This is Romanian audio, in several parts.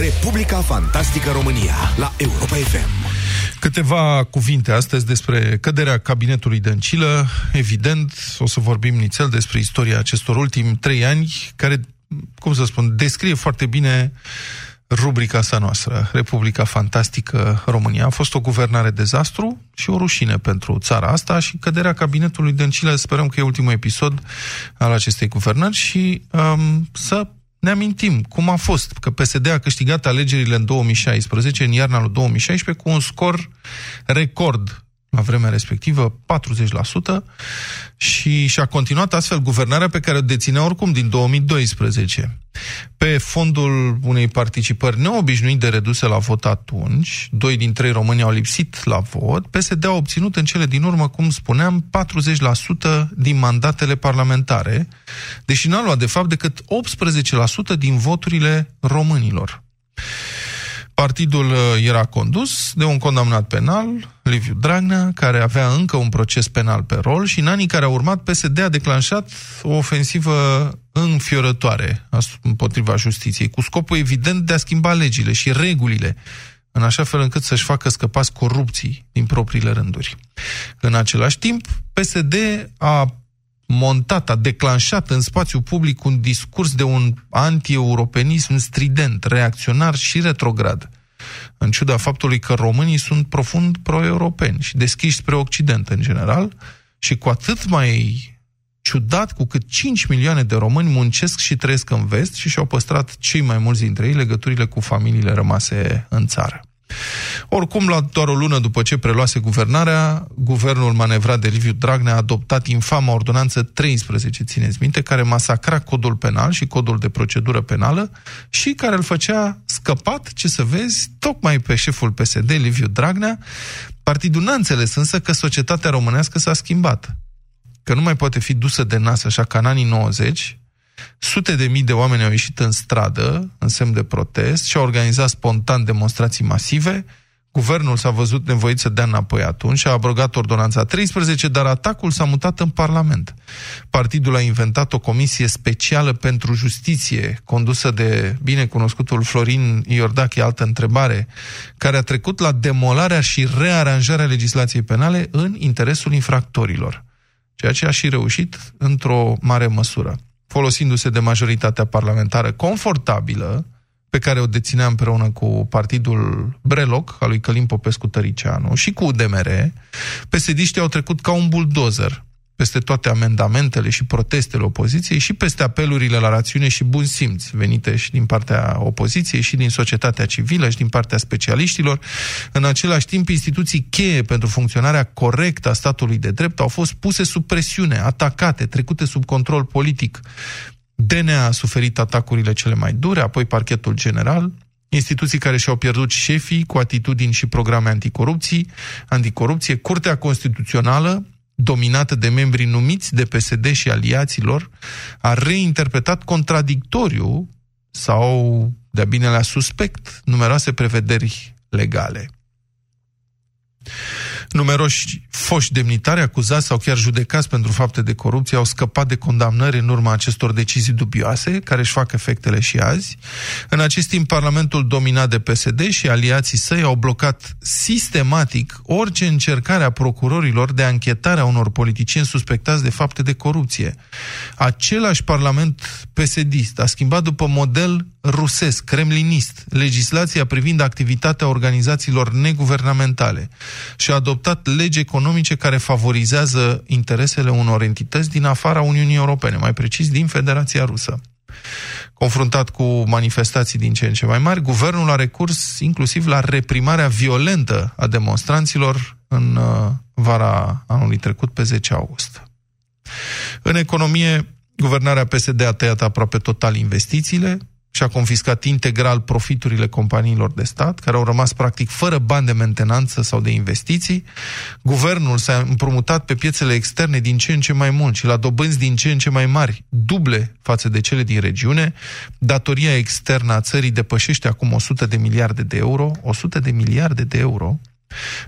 Republica Fantastică România la Europa FM. Câteva cuvinte astăzi despre căderea cabinetului Dăncilă. Evident, o să vorbim nițel despre istoria acestor ultimi trei ani, care, cum să spun, descrie foarte bine rubrica sa noastră, Republica Fantastică România. A fost o guvernare dezastru și o rușine pentru țara asta și căderea cabinetului Dăncilă, sperăm că e ultimul episod al acestei guvernări și um, să ne amintim cum a fost, că PSD a câștigat alegerile în 2016, în iarna lui 2016, cu un scor record la vremea respectivă, 40%, și și-a continuat astfel guvernarea pe care o deținea oricum din 2012. Pe fondul unei participări neobișnuite reduse la vot atunci, doi din trei români au lipsit la vot, PSD a obținut în cele din urmă, cum spuneam, 40% din mandatele parlamentare, deși n-a luat de fapt decât 18% din voturile românilor. Partidul uh, era condus de un condamnat penal, Liviu Dragnea, care avea încă un proces penal pe rol și în anii care au urmat PSD a declanșat o ofensivă înfiorătoare împotriva justiției, cu scopul evident de a schimba legile și regulile în așa fel încât să-și facă scăpați corupții din propriile rânduri. În același timp, PSD a montat, a declanșat în spațiu public un discurs de un anti-europenism strident, reacționar și retrograd, în ciuda faptului că românii sunt profund pro-europeni și deschiși spre Occident în general, și cu atât mai ciudat cu cât 5 milioane de români muncesc și trăiesc în vest și și-au păstrat cei mai mulți dintre ei legăturile cu familiile rămase în țară. Oricum, la doar o lună după ce preluase guvernarea, guvernul manevrat de Liviu Dragnea a adoptat infama ordonanță 13, țineți minte, care masacra codul penal și codul de procedură penală și care îl făcea scăpat, ce să vezi, tocmai pe șeful PSD, Liviu Dragnea. Partidul n-a înțeles însă că societatea românească s-a schimbat. Că nu mai poate fi dusă de nas așa ca în anii 90, Sute de mii de oameni au ieșit în stradă în semn de protest și au organizat spontan demonstrații masive. Guvernul s-a văzut nevoit să dea înapoi atunci, a abrogat ordonanța 13, dar atacul s-a mutat în Parlament. Partidul a inventat o comisie specială pentru justiție, condusă de binecunoscutul Florin Iordache, altă întrebare, care a trecut la demolarea și rearanjarea legislației penale în interesul infractorilor, ceea ce a și reușit într-o mare măsură folosindu-se de majoritatea parlamentară confortabilă, pe care o deținea împreună cu partidul Breloc, al lui Călim Popescu Tăricianu, și cu UDMR, psd au trecut ca un buldozer peste toate amendamentele și protestele opoziției și peste apelurile la rațiune și bun simț venite și din partea opoziției și din societatea civilă și din partea specialiștilor. În același timp, instituții cheie pentru funcționarea corectă a statului de drept au fost puse sub presiune, atacate, trecute sub control politic. DNA a suferit atacurile cele mai dure, apoi parchetul general, instituții care și-au pierdut șefii cu atitudini și programe anticorupții, anticorupție, Curtea Constituțională, dominată de membrii numiți de PSD și aliaților, a reinterpretat contradictoriu sau, de-a binelea suspect, numeroase prevederi legale. Numeroși foști demnitari acuzați sau chiar judecați pentru fapte de corupție au scăpat de condamnări în urma acestor decizii dubioase, care își fac efectele și azi. În acest timp, Parlamentul dominat de PSD și aliații săi au blocat sistematic orice încercare a procurorilor de anchetare a unor politicieni suspectați de fapte de corupție. Același Parlament PSD a schimbat după model rusesc, kremlinist, legislația privind activitatea organizațiilor neguvernamentale și a adoptat legi economice care favorizează interesele unor entități din afara Uniunii Europene, mai precis din Federația Rusă. Confruntat cu manifestații din ce în ce mai mari, guvernul a recurs inclusiv la reprimarea violentă a demonstranților în uh, vara anului trecut, pe 10 august. În economie, guvernarea PSD a tăiat aproape total investițiile, și-a confiscat integral profiturile companiilor de stat, care au rămas practic fără bani de mentenanță sau de investiții. Guvernul s-a împrumutat pe piețele externe din ce în ce mai mult și la dobânzi din ce în ce mai mari, duble față de cele din regiune. Datoria externă a țării depășește acum 100 de miliarde de euro, 100 de miliarde de euro,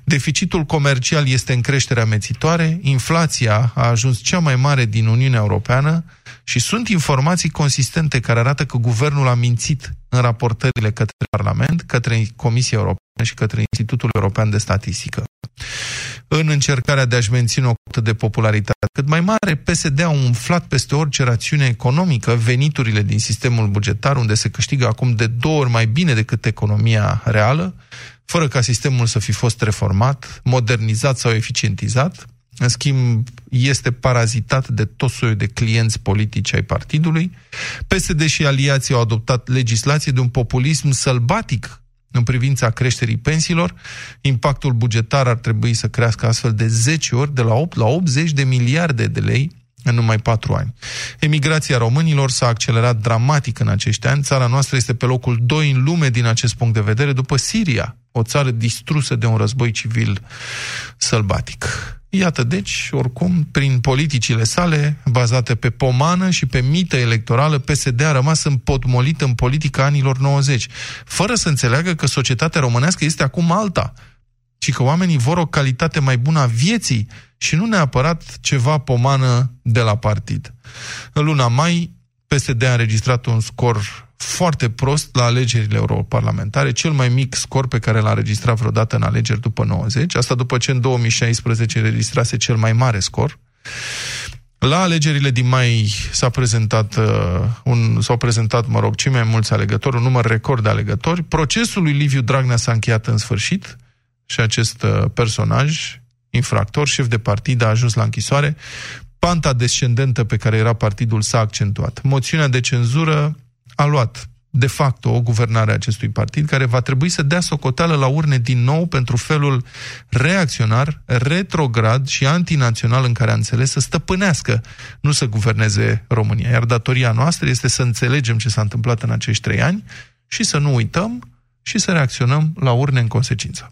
Deficitul comercial este în creștere amețitoare, inflația a ajuns cea mai mare din Uniunea Europeană Și sunt informații consistente care arată că guvernul a mințit în raportările către Parlament, către Comisia Europeană și către Institutul European de Statistică. În încercarea de a-și menține o cotă de popularitate cât mai mare, PSD a umflat peste orice rațiune economică veniturile din sistemul bugetar, unde se câștigă acum de două ori mai bine decât economia reală, fără ca sistemul să fi fost reformat, modernizat sau eficientizat, în schimb, este parazitat de tot soiul de clienți politici ai partidului. PSD și aliații au adoptat legislație de un populism sălbatic în privința creșterii pensiilor. Impactul bugetar ar trebui să crească astfel de 10 ori, de la 8 la 80 de miliarde de lei în numai 4 ani. Emigrația românilor s-a accelerat dramatic în acești ani. Țara noastră este pe locul 2 în lume din acest punct de vedere, după Siria, o țară distrusă de un război civil sălbatic. Iată, deci, oricum, prin politicile sale, bazate pe pomană și pe mită electorală, PSD a rămas împotmolit în politica anilor 90, fără să înțeleagă că societatea românească este acum alta, ci că oamenii vor o calitate mai bună a vieții și nu neapărat ceva pomană de la partid. În luna mai, PSD a înregistrat un scor foarte prost la alegerile europarlamentare, cel mai mic scor pe care l-a înregistrat vreodată în alegeri după 90, asta după ce în 2016 înregistrase cel mai mare scor. La alegerile din mai s-a prezentat, uh, un, s-au prezentat, mă rog, cei mai mulți alegători, un număr record de alegători. Procesul lui Liviu Dragnea s-a încheiat în sfârșit și acest uh, personaj, infractor, șef de partid, a ajuns la închisoare. Panta descendentă pe care era partidul s-a accentuat. Moțiunea de cenzură a luat de facto o guvernare a acestui partid care va trebui să dea socoteală la urne din nou pentru felul reacționar, retrograd și antinațional în care a înțeles să stăpânească, nu să guverneze România. Iar datoria noastră este să înțelegem ce s-a întâmplat în acești trei ani și să nu uităm și să reacționăm la urne în consecință.